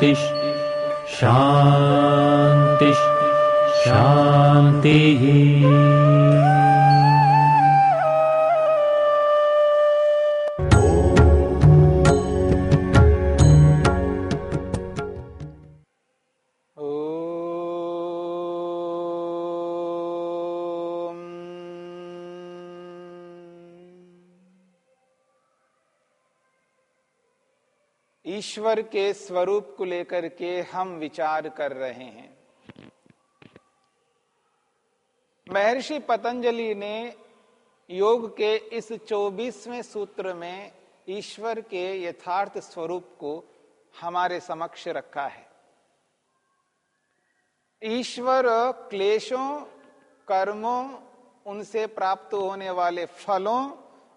शान्तिः शांति। शान्तिः ईश्वर के स्वरूप को लेकर के हम विचार कर रहे हैं। महर्षि पतंजलि ने योग के इस चौबीसवें सूत्र में ईश्वर के यथार्थ स्वरूप को हमारे समक्ष रखा है। ईश्वर क्लेशों, कर्मों, उनसे प्राप्त होने वाले फलों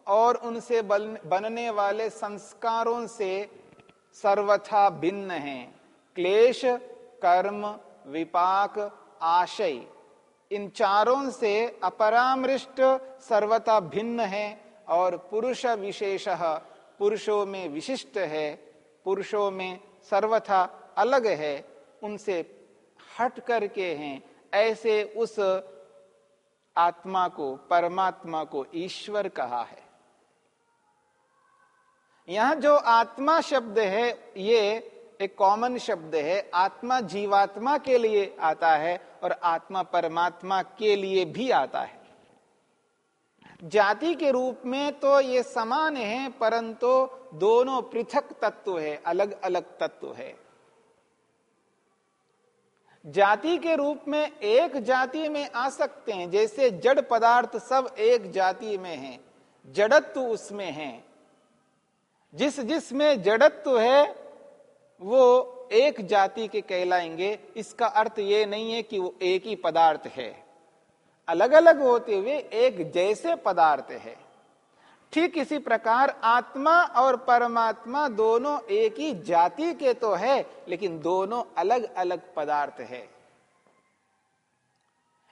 और उनसे बनने वाले संस्कारों से सर्वथा भिन्न हैं। क्लेश, कर्म, विपाक, आशय। इन चारों से अपरामृष्ट सर्वथा भिन्न है और पुरुष विशेष पुरुषों में विशिष्ट है। पुरुषों में सर्वथा अलग है। उनसे हट करके हैं। ऐसे उस आत्मा को, परमात्मा को ईश्वर कहा है। यहाँ जो आत्मा शब्द है, ये एक कॉमन शब्द है। आत्मा जीवात्मा के लिए आता है और आत्मा परमात्मा के लिए भी आता है। जाति के रूप में तो ये समान है, परंतु दोनों पृथक तत्व है अलग अलग तत्व है। जाति के रूप में एक जाति में आ सकते हैं, जैसे जड़ पदार्थ सब एक जाति में है, जड़त्व उसमें है। जिस जिसमें जड़त्व है, वो एक जाति के कहलाएँगे। इसका अर्थ ये नहीं है कि वो एक ही पदार्थ है। अलग अलग होते हुए एक जैसे पदार्थ है। ठीक इसी प्रकार आत्मा और परमात्मा दोनों एक ही जाति के तो है, लेकिन दोनों अलग अलग पदार्थ है।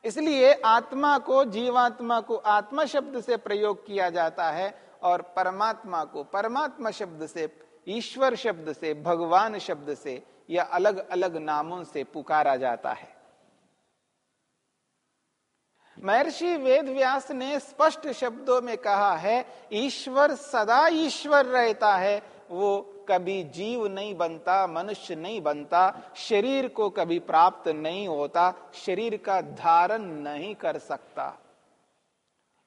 इसलिए आत्मा को जीवात्मा को आत्मा शब्द से प्रयोग किया जाता है। और परमात्मा को, परमात्मा शब्द से, ईश्वर शब्द से, भगवान शब्द से, या अलग अलग नामों से पुकारा जाता है। महर्षि वेद व्यास ने स्पष्ट शब्दों में कहा है, ईश्वर सदा ईश्वर रहता है, वो कभी जीव नहीं बनता, मनुष्य नहीं बनता, शरीर को कभी प्राप्त नहीं होता, शरीर का धारण नहीं कर सकता।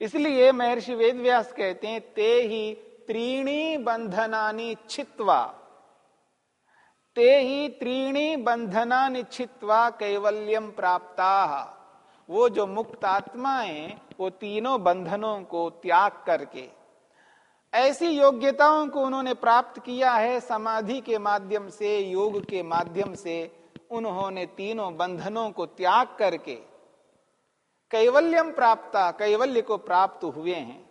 इसलिए महर्षि वेद व्यास कहते हैं, ते ही त्रीणी बंधनानी छित्वा ते ही त्रीणी बंधनानि छित्वा कैवल्यम प्राप्ता। वो जो मुक्त आत्माएँ वो तीनों बंधनों को त्याग करके। ऐसी योग्यताओं को उन्होंने प्राप्त किया है, समाधि के माध्यम से, योग के माध्यम से, उन्होंने तीनों बंधनों को त्याग करके। कैवल्यम प्राप्ता, कैवल्य को प्राप्त हुए हैं।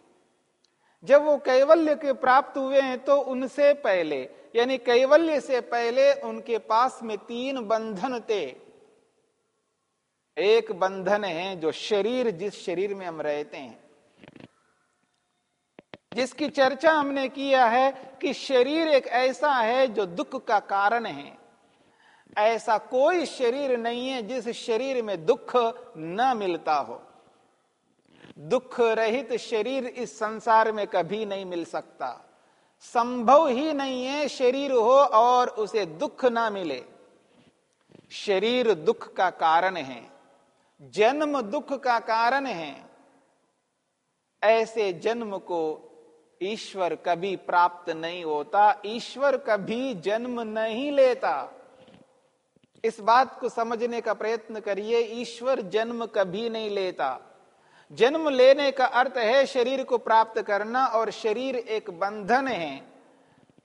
जब वो कैवल्य के प्राप्त हुए हैं तो उनसे पहले, यानी कैवल्य से पहले उनके पास में तीन बंधन थे। एक बंधन है जो शरीर, जिस शरीर में हम रहते हैं। जिसकी चर्चा हमने किया है कि शरीर एक ऐसा है जो दुख का कारण है। ऐसा कोई शरीर नहीं है जिस शरीर में दुख न मिलता हो। दुख रहित शरीर इस संसार में कभी नहीं मिल सकता। संभव ही नहीं है शरीर हो और उसे दुख ना मिले। शरीर दुख का कारण है, जन्म दुख का कारण है। ऐसे जन्म को ईश्वर कभी प्राप्त नहीं होता, ईश्वर कभी जन्म नहीं लेता। इस बात को समझने का प्रयत्न करिए, ईश्वर जन्म कभी नहीं लेता। जन्म लेने का अर्थ है शरीर को प्राप्त करना और शरीर एक बंधन है।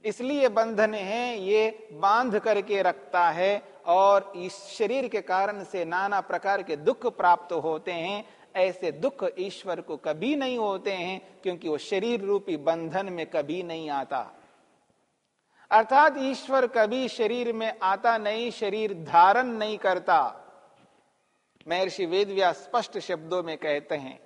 इसलिए बंधन है, ये बाँध करके रखता है और इस शरीर के कारण से नाना प्रकार के दुख प्राप्त होते हैं। ऐसे दुख ईश्वर को कभी नहीं होते हैं, क्योंकि वो शरीर रूपी बंधन में कभी नहीं आता। अर्थात ईश्वर कभी शरीर में आता नहीं, शरीर धारण नहीं करता। महर्षि वेदव्यास स्पष्ट शब्दों में कहते हैं,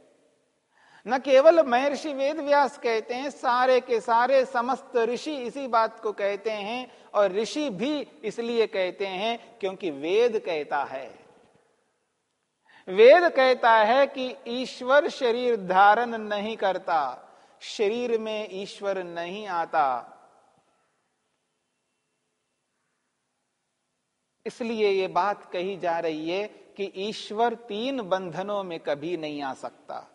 न केवल महर्षि वेद व्यास कहते हैं, सारे के सारे समस्त ऋषि इसी बात को कहते हैं और ऋषि भी इसलिए कहते हैं क्योंकि वेद कहता है। वेद कहता है कि ईश्वर शरीर धारण नहीं करता, शरीर में ईश्वर नहीं आता। इसलिए ये बात कही जा रही है कि ईश्वर तीन बंधनों में कभी नहीं आ सकता।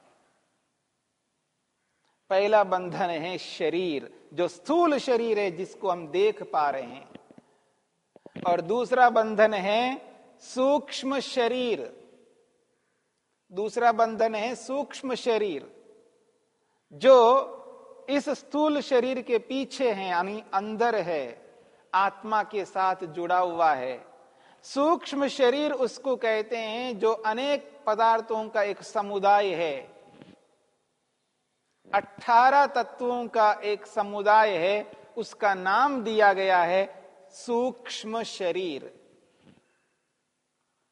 पहला बंधन है शरीर, जो स्थूल शरीर है जिसको हम देख पा रहे हैं। और दूसरा बंधन है सूक्ष्म शरीर। दूसरा बंधन है सूक्ष्म शरीर, जो इस स्थूल शरीर के पीछे है, यानी अंदर है, आत्मा के साथ जुड़ा हुआ है। सूक्ष्म शरीर उसको कहते हैं जो अनेक पदार्थों का एक समुदाय है। अठारह तत्वों का एक समुदाय है, उसका नाम दिया गया है सूक्ष्म शरीर।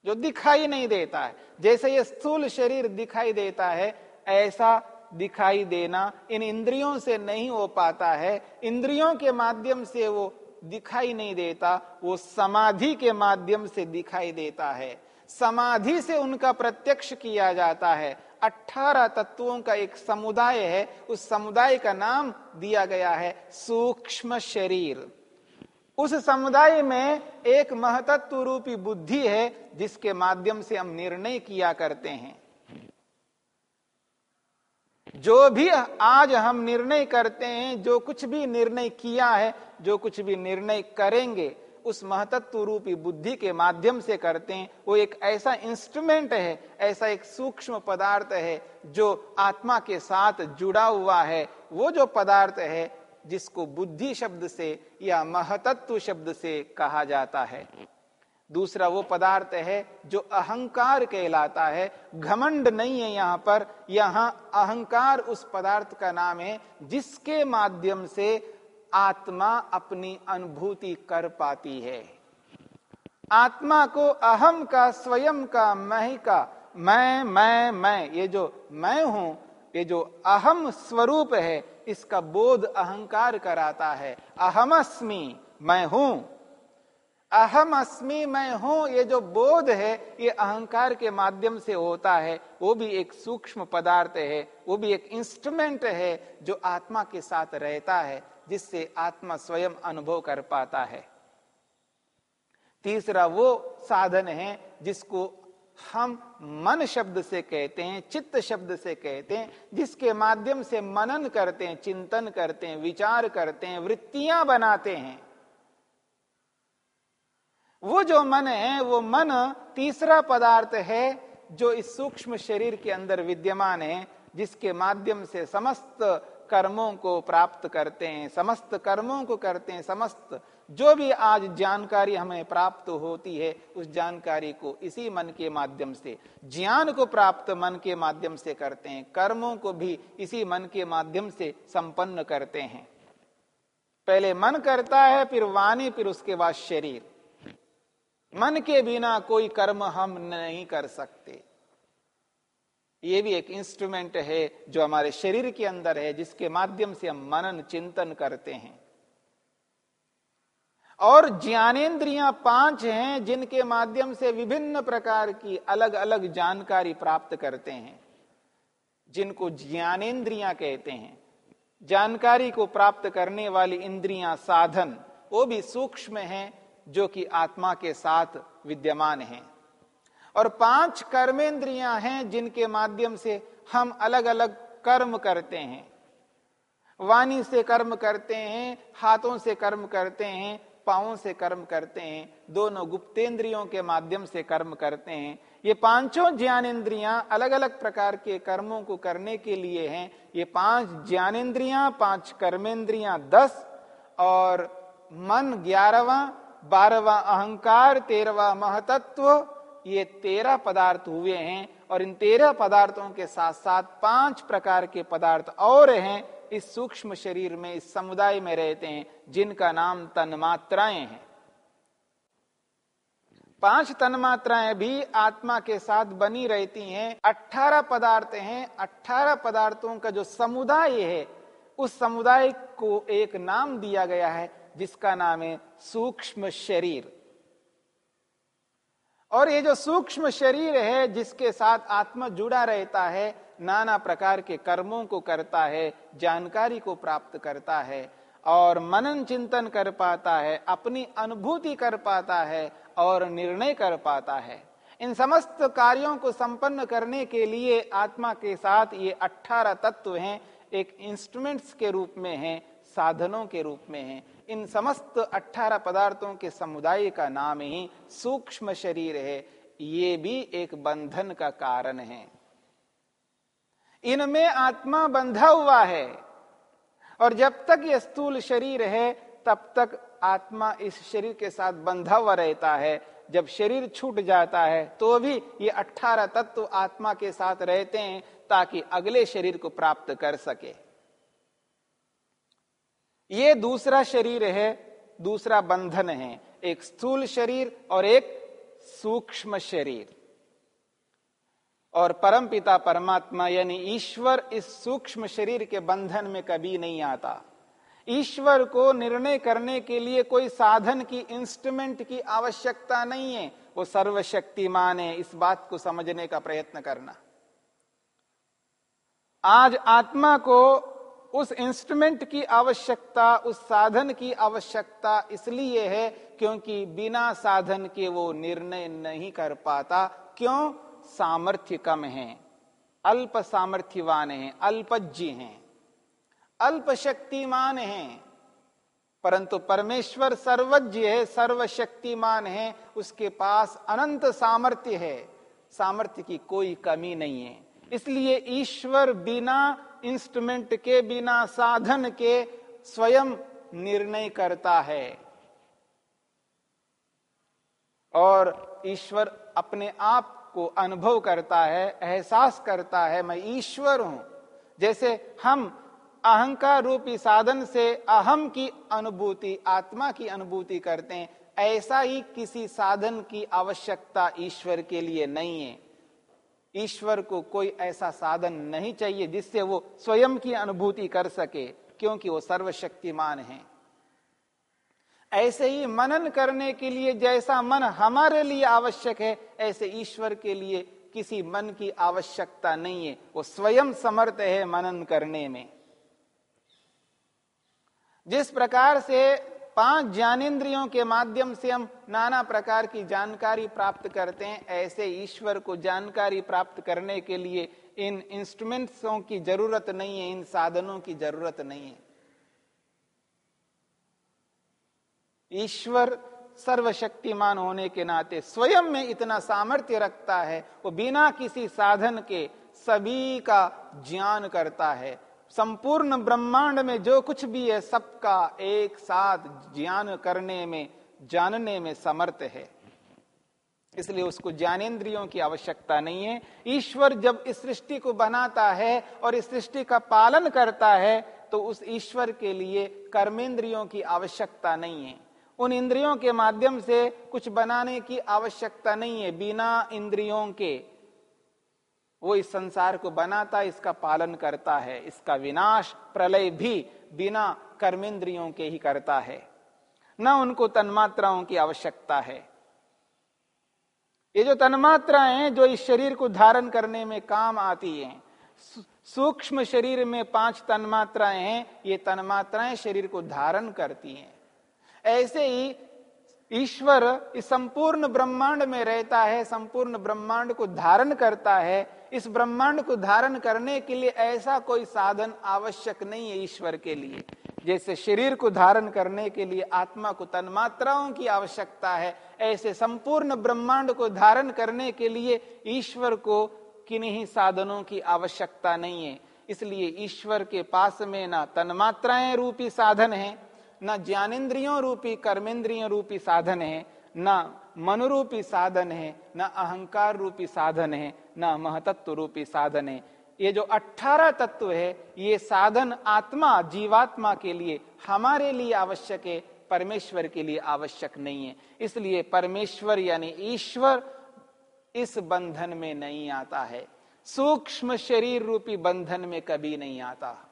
जो दिखाई नहीं देता है, जैसे ये स्थूल शरीर दिखाई देता है, ऐसा दिखाई देना इन इंद्रियों से नहीं हो पाता है। इंद्रियों के माध्यम से वो दिखाई नहीं देता, वो समाधि के माध्यम से दिखाई देता है। समाधि से उनका प्रत्यक्ष किया जाता है। अठारह तत्वों का एक समुदाय है, उस समुदाय का नाम दिया गया है सूक्ष्म शरीर। उस समुदाय में एक महतत्व रूपी बुद्धि है, जिसके माध्यम से हम निर्णय किया करते हैं। जो भी आज हम निर्णय करते हैं, जो कुछ भी निर्णय किया है, जो कुछ भी निर्णय करेंगे, उस महतत्व रूपी बुद्धि के माध्यम से करते हैं। वो एक ऐसा इंस्ट्रूमेंट है, ऐसा एक सूक्ष्म पदार्थ है, जो आत्मा के साथ जुड़ा हुआ है। वो जो पदार्थ है, जिसको बुद्धि शब्द से या महतत्व शब्द से कहा जाता है। दूसरा वो पदार्थ है जो अहंकार कहलाता है। घमंड नहीं है यहाँ पर। यहाँ अहंकार उस पदार्थ का नाम है जिसके माध्यम से आत्मा अपनी अनुभूति कर पाती है। आत्मा को अहम का, स्वयं का मैं का, मैं मैं मैं, ये जो मैं हूँ, ये जो अहम स्वरूप है, इसका बोध अहंकार कराता है। अहमअस्मि मैं हूँ। अहम अस्मि मैं हूँ, ये जो बोध है, ये अहंकार के माध्यम से होता है, वो भी एक सूक्ष्म पदार्थ है, वो भी एक इंस्ट्रूमेंट है, जो आत्मा के साथ रहता है, जिससे आत्मा स्वयं अनुभव कर पाता है। तीसरा वो साधन है, जिसको हम मन शब्द से कहते हैं, चित्त शब्द से कहते हैं, जिसके माध्यम से मनन करते हैं, चिंतन करते हैं, विचार करते हैं, वृत्तियाँ बनाते हैं। वो जो मन है, वो मन तीसरा पदार्थ है जो इस सूक्ष्म शरीर के अंदर विद्यमान है, जिसके माध्यम से समस्त कर्मों को प्राप्त करते हैं, समस्त कर्मों को करते हैं, समस्त जो भी आज जानकारी हमें प्राप्त होती है, उस जानकारी को इसी मन के माध्यम से, ज्ञान को प्राप्त मन के माध्यम से करते हैं, कर्मों को भी इसी मन के माध्यम से संपन्न करते हैं। पहले मन करता है, फिर वाणी, फिर उसके बाद शरीर। मन के बिना कोई कर्म हम नहीं कर सकते। ये भी एक इंस्ट्रूमेंट है जो हमारे शरीर के अंदर है, जिसके माध्यम से हम मनन, चिंतन करते हैं। और ज्ञानेन्द्रियाँ पाँच हैं, जिनके माध्यम से विभिन्न प्रकार की अलग अलग जानकारी प्राप्त करते हैं। जिनको ज्ञानेन्द्रियाँ कहते हैं। जानकारी को प्राप्त करने वाली इंद्रियाँ साधन, वो भी सूक्ष्म हैं जो कि आत्मा के साथ विद्यमान हैं। और पाँच कर्मेंद्रियाँ हैं जिनके माध्यम से हम अलग अलग कर्म करते हैं। वाणी से कर्म करते हैं, हाथों से कर्म करते हैं पाओ से कर्म करते हैं, दोनों गुप्तेंद्रियों के माध्यम से कर्म करते हैं। ये पाँचों ज्ञानेन्द्रियाँ अलग अलग प्रकार के कर्मों को करने के लिए हैं। ये पाँच ज्ञानेन्द्रियाँ पाँच कर्मेंद्रियाँ, दस और मन ग्यारहवा बारहवा अहंकार, तेरहवा महतत्व, ये तेरह पदार्थ हुए हैं और इन तेरह पदार्थों के साथ साथ पाँच प्रकार के पदार्थ और हैं, इस सूक्ष्म शरीर में, इस समुदाय में रहते हैं, जिनका नाम तन्मात्राएँ हैं। पाँच तन्मात्राएँ भी आत्मा के साथ बनी रहती हैं। अठारह पदार्थ हैं। अठारह पदार्थों का जो समुदाय है, उस समुदाय को एक नाम दिया गया है जिसका नाम है सूक्ष्म शरीर। और ये जो सूक्ष्म शरीर है, जिसके साथ आत्मा जुड़ा रहता है, नाना प्रकार के कर्मों को करता है, जानकारी को प्राप्त करता है, और मनन चिंतन कर पाता है, अपनी अनुभूति कर पाता है, और निर्णय कर पाता है। इन समस्त कार्यों को संपन्न करने के लिए आत्मा के साथ ये अठारह तत्व हैं, एक इंस्ट्रूमेंट्स के रूप में हैं साधनों के रूप में है। इन समस्त अठारह पदार्थों के समुदाय का नाम ही सूक्ष्म शरीर है। ये भी एक बंधन का कारण है। इनमें आत्मा बंधा हुआ है। और जब तक यह स्थूल शरीर है, तब तक आत्मा इस शरीर के साथ बंधा हुआ रहता है। जब शरीर छूट जाता है तो भी ये अठारह तत्व आत्मा के साथ रहते हैं ताकि अगले शरीर को प्राप्त कर सके। ये दूसरा शरीर है, दूसरा बंधन है, एक स्थूल शरीर और एक सूक्ष्म शरीर। और परम पिता परमात्मा यानी ईश्वर इस सूक्ष्म शरीर के बंधन में कभी नहीं आता। ईश्वर को निर्णय करने के लिए कोई साधन की इंस्ट्रूमेंट की आवश्यकता नहीं है, वो सर्वशक्तिमान है, इस बात को समझने का प्रयत्न करना। आज आत्मा को उस इंस्ट्रूमेंट की आवश्यकता, उस साधन की आवश्यकता इसलिए है क्योंकि बिना साधन के वो निर्णय नहीं कर पाता। क्यों? सामर्थ्य कम है। अल्प सामर्थ्यवान है, अल्पज्ञ है अल्प शक्तिमान है। परंतु परमेश्वर सर्वज्ञ है, सर्वशक्तिमान है, उसके पास अनंत सामर्थ्य है। सामर्थ्य की कोई कमी नहीं है। इसलिए ईश्वर बिना इंस्ट्रूमेंट के बिना साधन के स्वयं निर्णय करता है। और ईश्वर अपने आप को अनुभव करता है, एहसास करता है, मैं ईश्वर हूँ। जैसे हम अहंकार रूपी साधन से अहम की अनुभूति, आत्मा की अनुभूति करते हैं, ऐसा ही किसी साधन की आवश्यकता ईश्वर के लिए नहीं है। ईश्वर को कोई ऐसा साधन नहीं चाहिए जिससे वो स्वयं की अनुभूति कर सके, क्योंकि वो सर्वशक्तिमान है। ऐसे ही मनन करने के लिए जैसा मन हमारे लिए आवश्यक है, ऐसे ईश्वर के लिए किसी मन की आवश्यकता नहीं है। वो स्वयं समर्थ है मनन करने में। जिस प्रकार से पाँच ज्ञानेन्द्रियों के माध्यम से हम नाना प्रकार की जानकारी प्राप्त करते हैं। ऐसे ईश्वर को जानकारी प्राप्त करने के लिए इन इंस्ट्रूमेंट्सों की ज़रूरत नहीं है, इन साधनों की ज़रूरत नहीं है। ईश्वर सर्वशक्तिमान होने के नाते स्वयं में इतना सामर्थ्य रखता है, वो बिना किसी साधन के सभी का ज्ञान करता है। संपूर्ण ब्रह्मांड में जो कुछ भी है, सबका एक साथ ज्ञान करने में, जानने में समर्थ है। इसलिए उसको ज्ञानेन्द्रियों की आवश्यकता नहीं है। ईश्वर जब इस सृष्टि को बनाता है और इस सृष्टि का पालन करता है तो उस ईश्वर के लिए कर्मेंद्रियों की आवश्यकता नहीं है। उन इंद्रियों के माध्यम से कुछ बनाने की आवश्यकता नहीं है, बिना इंद्रियों के। वो इस संसार को बनाता, इसका पालन करता है। इसका विनाश प्रलय भी बिना कर्मेंद्रियों के ही करता है। न उनको तन्मात्राओं की आवश्यकता है। ये जो तन्मात्राएँ जो इस शरीर को धारण करने में काम आती हैं सूक्ष्म शरीर में पाँच तन्मात्राएँ हैं, ये तन्मात्राएँ शरीर को धारण करती हैं। ऐसे ही ईश्वर इस संपूर्ण ब्रह्मांड में रहता है, संपूर्ण ब्रह्मांड को धारण करता है। इस ब्रह्मांड को धारण करने के लिए ऐसा कोई साधन आवश्यक नहीं है ईश्वर के लिए। जैसे शरीर को धारण करने के लिए आत्मा को तन्मात्राओं की आवश्यकता है, ऐसे संपूर्ण ब्रह्मांड को धारण करने के लिए ईश्वर को किन्हीं साधनों की आवश्यकता नहीं है। इसलिए ईश्वर के पास में ना तन्मात्राएँ रूपी साधन है न ज्ञानेन्द्रियों रूपी कर्मेंद्रियों रूपी साधन है, न मनुरूपी साधन है, न अहंकार रूपी साधन है, न महतत्व रूपी साधन है। ये जो अठारह तत्व है, ये साधन आत्मा, जीवात्मा के लिए, हमारे लिए आवश्यक है, परमेश्वर के लिए आवश्यक नहीं है। इसलिए परमेश्वर यानी ईश्वर इस बंधन में नहीं आता है। सूक्ष्म शरीर रूपी बंधन में कभी नहीं आता।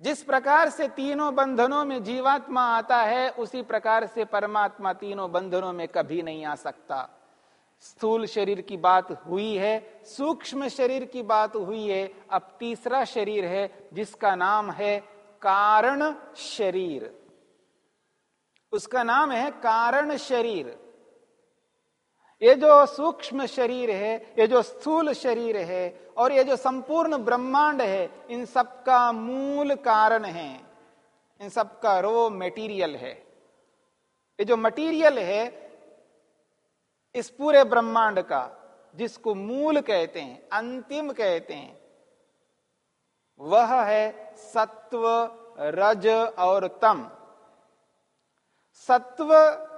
जिस प्रकार से तीनों बंधनों में जीवात्मा आता है, उसी प्रकार से परमात्मा तीनों बंधनों में कभी नहीं आ सकता। स्थूल शरीर की बात हुई है, सूक्ष्म शरीर की बात हुई है, अब तीसरा शरीर है, जिसका नाम है कारण शरीर। उसका नाम है कारण शरीर। ये जो सूक्ष्म शरीर है, ये जो स्थूल शरीर है, और ये जो संपूर्ण ब्रह्मांड है, इन सब का मूल कारण है। इन सब का रो मेटीरियल है। ये जो मटीरियल है, इस पूरे ब्रह्मांड का, जिसको मूल कहते हैं, अंतिम कहते हैं, वह है सत्व, रज और तम। सत्व,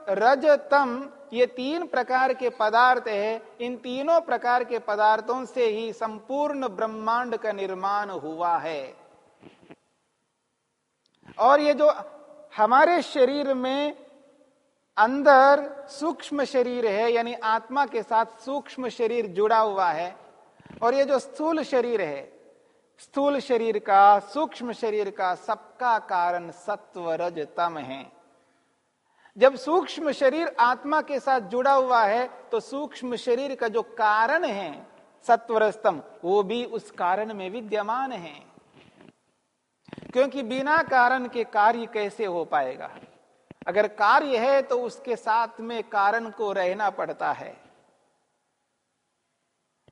रज, तम ये तीन प्रकार के पदार्थ है। इन तीनों प्रकार के पदार्थों से ही संपूर्ण ब्रह्मांड का निर्माण हुआ है। और ये जो हमारे शरीर में अंदर सूक्ष्म शरीर है, यानी आत्मा के साथ सूक्ष्म शरीर जुड़ा हुआ है, और ये जो स्थूल शरीर है, स्थूल शरीर का, सूक्ष्म शरीर का सबका कारण सत्व रज तम है। जब सूक्ष्म शरीर आत्मा के साथ जुड़ा हुआ है तो सूक्ष्म शरीर का जो कारण है, सत्वरस्तम, वो भी उस कारण में विद्यमान है। क्योंकि बिना कारण के कार्य कैसे हो पाएगा? अगर कार्य है तो उसके साथ में कारण को रहना पड़ता है।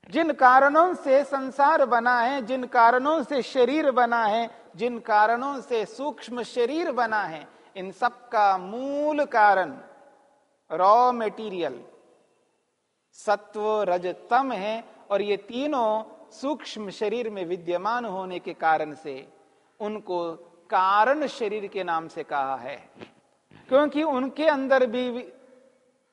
जिन कारणों से संसार बना है, जिन कारणों से शरीर बना है, जिन कारणों से सूक्ष्म शरीर बना है इन सब का मूल कारण रॉ मेटीरियल सत्व रजतम है और ये तीनों सूक्ष्म शरीर में विद्यमान होने के कारण से उनको कारण शरीर के नाम से कहा है। क्योंकि उनके अंदर भी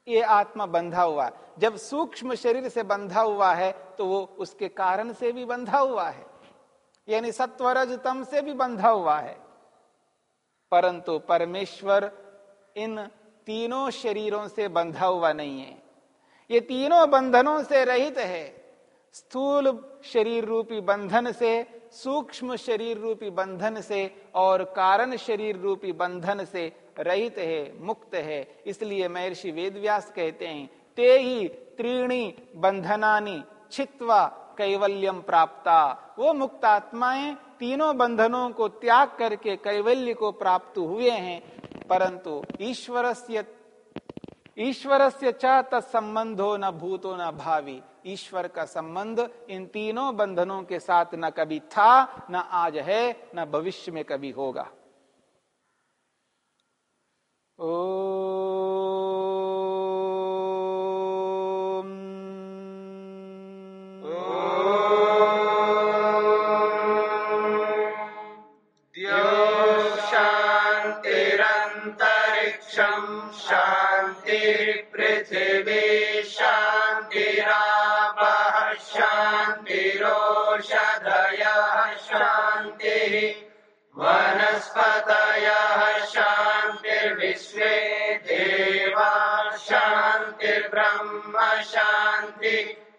ये आत्मा बंधा हुआ जब सूक्ष्म शरीर से बंधा हुआ है तो वो उसके कारण से भी बंधा हुआ है। यानी सत्वरज तम से भी बंधा हुआ है। परंतु परमेश्वर इन तीनों शरीरों से बंधा हुआ नहीं है। ये तीनों बंधनों से रहित है। स्थूल शरीर रूपी बंधन से, सूक्ष्म शरीर रूपी बंधन से और कारण शरीर रूपी बंधन से रहित है, मुक्त है। इसलिए महर्षि वेदव्यास कहते हैं, ते ही त्रीणी बंधनानी छित्वा कैवल्यम प्राप्ता। वो मुक्त आत्माएँ तीनों बंधनों को त्याग करके कैवल्य को प्राप्त हुए हैं, परंतु ईश्वर से ईश्वर से तत्संबंधो न भूतो न भावी। ईश्वर का संबंध इन तीनों बंधनों के साथ न कभी था, न आज है, न भविष्य में कभी होगा। ओ